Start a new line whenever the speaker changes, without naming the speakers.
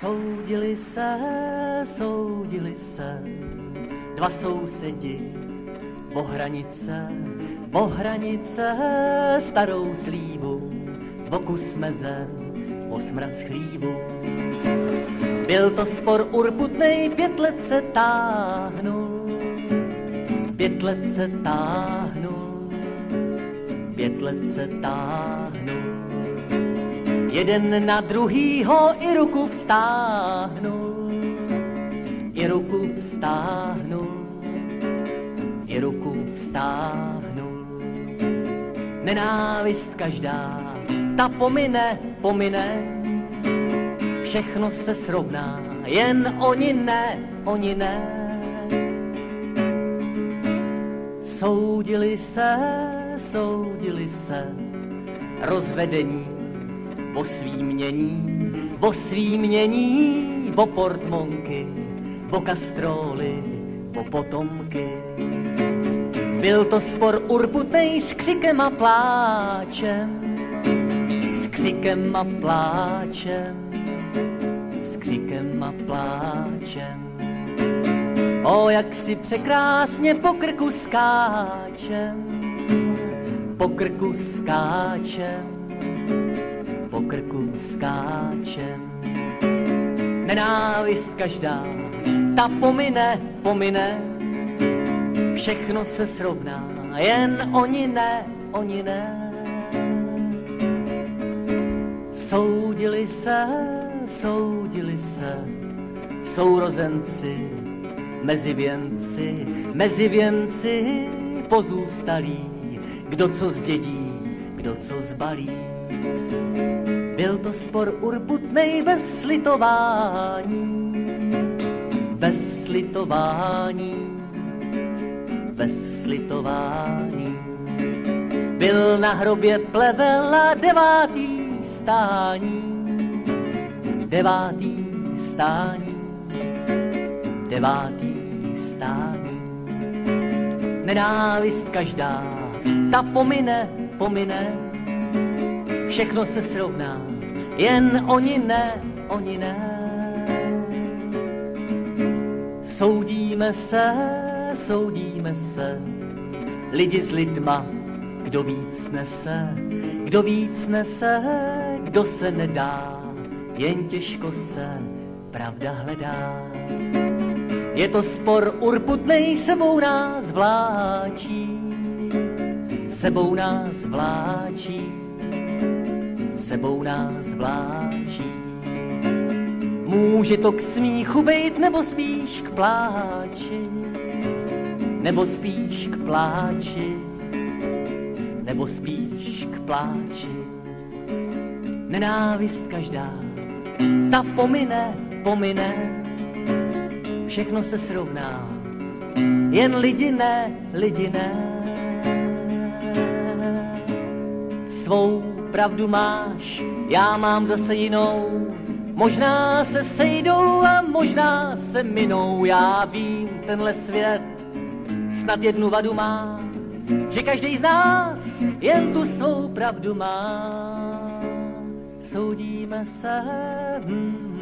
Soudili se, soudili se, dva sousedi, o hranice, hranice, starou slívu, o kus meze, o smraz chlívu. Byl to spor urputnej, pět let se táhnul, pět let se táhnul, pět let se táhnul. Jeden na druhýho i ruku vstáhnul, i ruku vstáhnul, i ruku vstáhnul. Nenávist každá, ta pomine, pomine, všechno se srovná, jen oni ne, oni ne. Soudili se, soudili se, rozvedení, o svý mění, o svý mění, o portmonky, o kastroly, o potomky. Byl to spor urputnej s křikem a pláčem, s křikem a pláčem křikem a pláčem. O, jak si překrásně po krku skáčem, po krku skáčem, po krku skáčem. Nenávist každá, ta pomine, pomine, všechno se srovná, jen oni ne, oni ne. Soudili se soudili se sourozenci, mezi věnci, mezi věnci pozůstalí, kdo co zdědí, kdo co zbalí. Byl to spor urputnej bez slitování, bez slitování, bez slitování. Byl na hrobě plevela devátý stání, devátý stání, devátý stání. Nenávist každá, ta pomine, pomine, všechno se srovná, jen oni ne, oni ne. Soudíme se, soudíme se, lidi s lidma, kdo víc nese, kdo víc nese, kdo se nedá jen těžko se pravda hledá. Je to spor urputnej, sebou nás vláčí, sebou nás vláčí, sebou nás vláčí. Může to k smíchu být, nebo spíš k pláči, nebo spíš k pláči, nebo spíš k pláči. Nenávist každá ta pomine, pomine, všechno se srovná, jen lidi ne, lidi ne. Svou pravdu máš, já mám zase jinou, možná se sejdou a možná se minou, já vím, tenhle svět snad jednu vadu má, že každý z nás jen tu svou pravdu má soudíme se. Hmm.